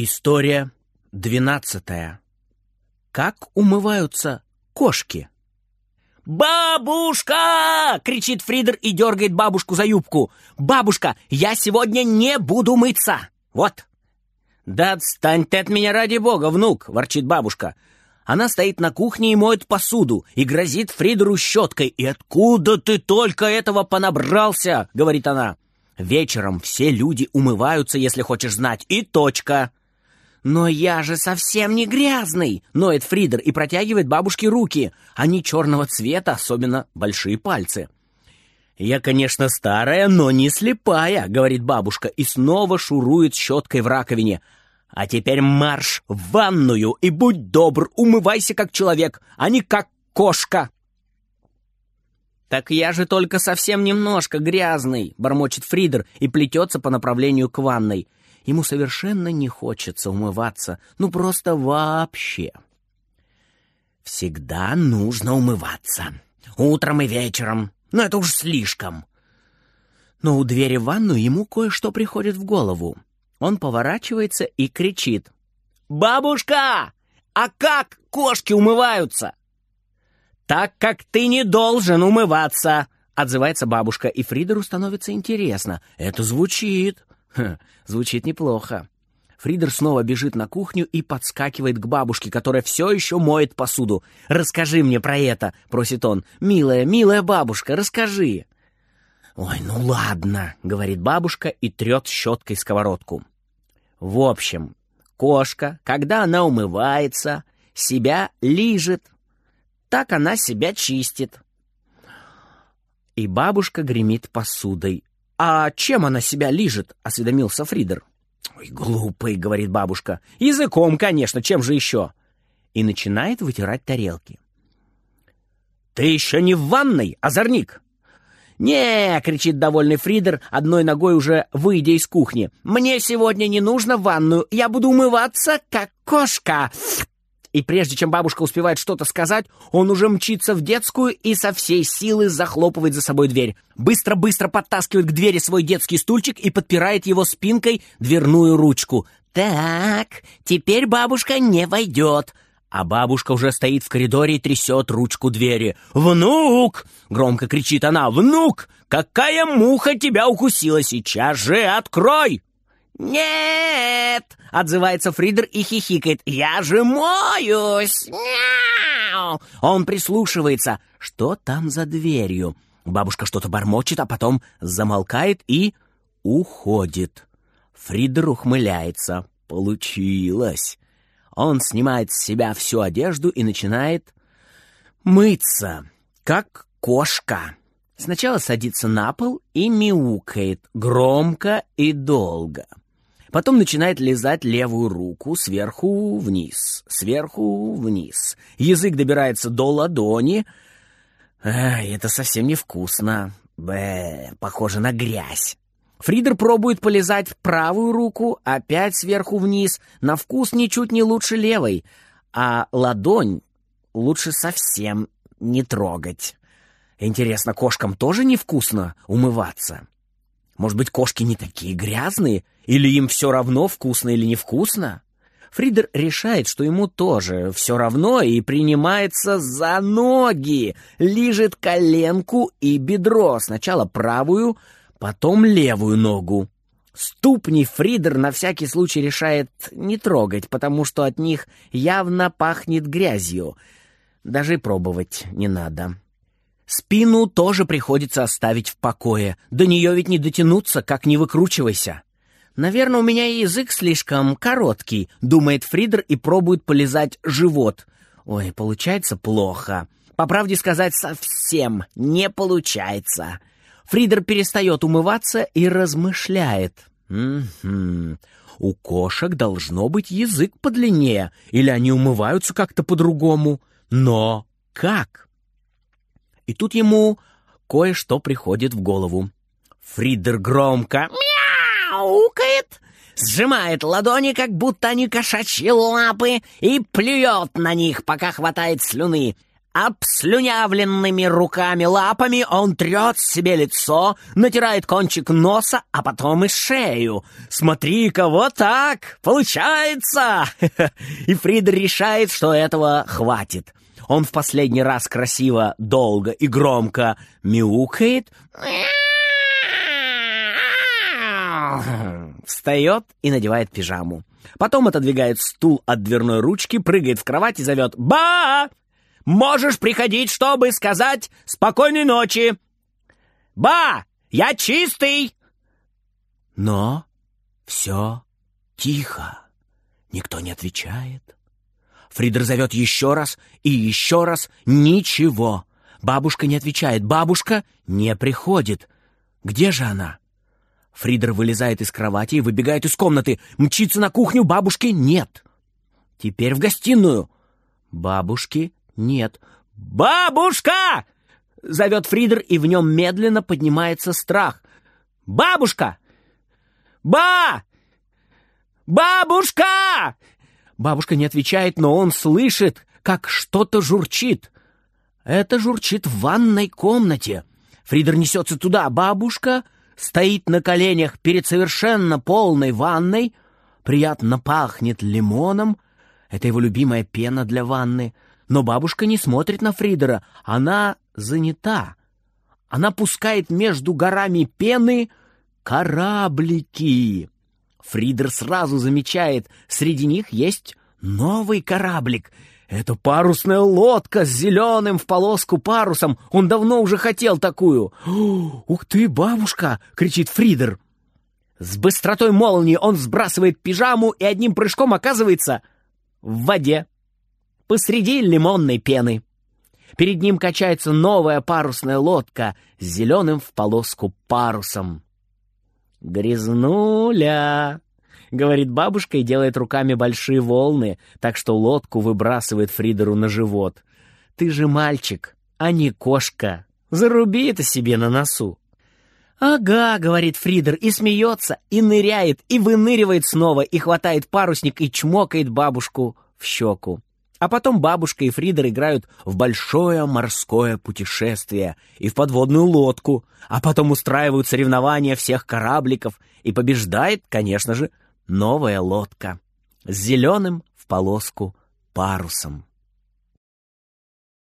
История двенадцатая. Как умываются кошки? «Бабушка!» — кричит Фридер и дергает бабушку за юбку. «Бабушка, я сегодня не буду мыться! Вот!» «Да отстань ты от меня ради бога, внук!» — ворчит бабушка. Она стоит на кухне и моет посуду, и грозит Фридеру щеткой. «И откуда ты только этого понабрался?» — говорит она. «Вечером все люди умываются, если хочешь знать, и точка!» «Но я же совсем не грязный!» — ноет Фридер и протягивает бабушке руки. Они черного цвета, особенно большие пальцы. «Я, конечно, старая, но не слепая», — говорит бабушка и снова шурует щеткой в раковине. «А теперь марш в ванную и будь добр, умывайся как человек, а не как кошка!» «Так я же только совсем немножко грязный», — бормочет Фридер и плетется по направлению к ванной. Ему совершенно не хочется умываться, ну просто вообще. Всегда нужно умываться. Утром и вечером. Но это уж слишком. Но у двери в ванну ему кое-что приходит в голову. Он поворачивается и кричит. «Бабушка! А как кошки умываются?» «Так как ты не должен умываться!» Отзывается бабушка, и Фридеру становится интересно. Это звучит. Ха, звучит неплохо. Фридер снова бежит на кухню и подскакивает к бабушке, которая все еще моет посуду. «Расскажи мне про это», — просит он. «Милая, милая бабушка, расскажи». «Ой, ну ладно», — говорит бабушка и трет щеткой сковородку. В общем, кошка, когда она умывается, себя лижет. Так она себя чистит. И бабушка гремит посудой. «А чем она себя лижет?» — осведомился Фридер. «Ой, глупый», — говорит бабушка. «Языком, конечно, чем же еще?» И начинает вытирать тарелки. «Ты еще не в ванной, озорник!» «Не!» — кричит довольный Фридер, одной ногой уже выйдя из кухни. «Мне сегодня не нужно ванную, я буду умываться, как кошка!» И прежде чем бабушка успевает что-то сказать, он уже мчится в детскую и со всей силы захлопывает за собой дверь. Быстро-быстро подтаскивает к двери свой детский стульчик и подпирает его спинкой дверную ручку. «Так, теперь бабушка не войдет», а бабушка уже стоит в коридоре и трясет ручку двери. «Внук!» — громко кричит она. «Внук! Какая муха тебя укусила? Сейчас же открой!» «Нет!» — отзывается Фридер и хихикает. «Я же моюсь!» Мяу! Он прислушивается. Что там за дверью? Бабушка что-то бормочет, а потом замолкает и уходит. Фридер ухмыляется. Получилось. Он снимает с себя всю одежду и начинает мыться, как кошка. Сначала садится на пол и мяукает громко и долго. Потом начинает лизать левую руку сверху вниз, сверху вниз. Язык добирается до ладони. Ай, это совсем невкусно. Бэ, похоже на грязь. Фридер пробует полизать правую руку, опять сверху вниз. На вкус ничуть не лучше левой, а ладонь лучше совсем не трогать. Интересно, кошкам тоже невкусно умываться? Может быть, кошки не такие грязные? Или им все равно, вкусно или невкусно? Фридер решает, что ему тоже все равно и принимается за ноги, лижет коленку и бедро, сначала правую, потом левую ногу. Ступни Фридер на всякий случай решает не трогать, потому что от них явно пахнет грязью. Даже пробовать не надо. Спину тоже приходится оставить в покое. До нее ведь не дотянуться, как не выкручивайся. Наверное, у меня язык слишком короткий, думает Фридер и пробует полизать живот. Ой, получается плохо. По правде сказать, совсем не получается. Фридер перестает умываться и размышляет. Угу. У кошек должно быть язык подлиннее, или они умываются как-то по-другому. Но как? И тут ему кое-что приходит в голову. Фридер громко мяукает, сжимает ладони, как будто они кошачьи лапы, и плюет на них, пока хватает слюны. Обслюнявленными руками-лапами он трет себе лицо, натирает кончик носа, а потом и шею. Смотри-ка, вот так! Получается! И Фридер решает, что этого хватит. Он в последний раз красиво, долго и громко мяукает, встает и надевает пижаму. Потом отодвигает стул от дверной ручки, прыгает в кровать и зовет «Ба! Можешь приходить, чтобы сказать «Спокойной ночи!» «Ба! Я чистый!» Но все тихо. Никто не отвечает. Фридер зовет еще раз и еще раз. Ничего. Бабушка не отвечает. Бабушка не приходит. Где же она? Фридер вылезает из кровати и выбегает из комнаты. Мчится на кухню. Бабушки нет. Теперь в гостиную. Бабушки нет. «Бабушка!» — зовет Фридер, и в нем медленно поднимается страх. «Бабушка! Ба! Бабушка!» Бабушка не отвечает, но он слышит, как что-то журчит. Это журчит в ванной комнате. Фридер несется туда. Бабушка стоит на коленях перед совершенно полной ванной. Приятно пахнет лимоном. Это его любимая пена для ванны. Но бабушка не смотрит на Фридера. Она занята. Она пускает между горами пены кораблики. Фридер сразу замечает, среди них есть новый кораблик. Это парусная лодка с зеленым в полоску парусом. Он давно уже хотел такую. «Ух ты, бабушка!» — кричит Фридер. С быстротой молнии он сбрасывает пижаму и одним прыжком оказывается в воде посреди лимонной пены. Перед ним качается новая парусная лодка с зеленым в полоску парусом. «Грязнуля!» — говорит бабушка и делает руками большие волны, так что лодку выбрасывает Фридеру на живот. «Ты же мальчик, а не кошка. Заруби это себе на носу». «Ага», — говорит Фридер, и смеется, и ныряет, и выныривает снова, и хватает парусник, и чмокает бабушку в щеку. А потом бабушка и Фридер играют в большое морское путешествие и в подводную лодку, а потом устраивают соревнования всех корабликов, и побеждает, конечно же, новая лодка с зеленым в полоску парусом.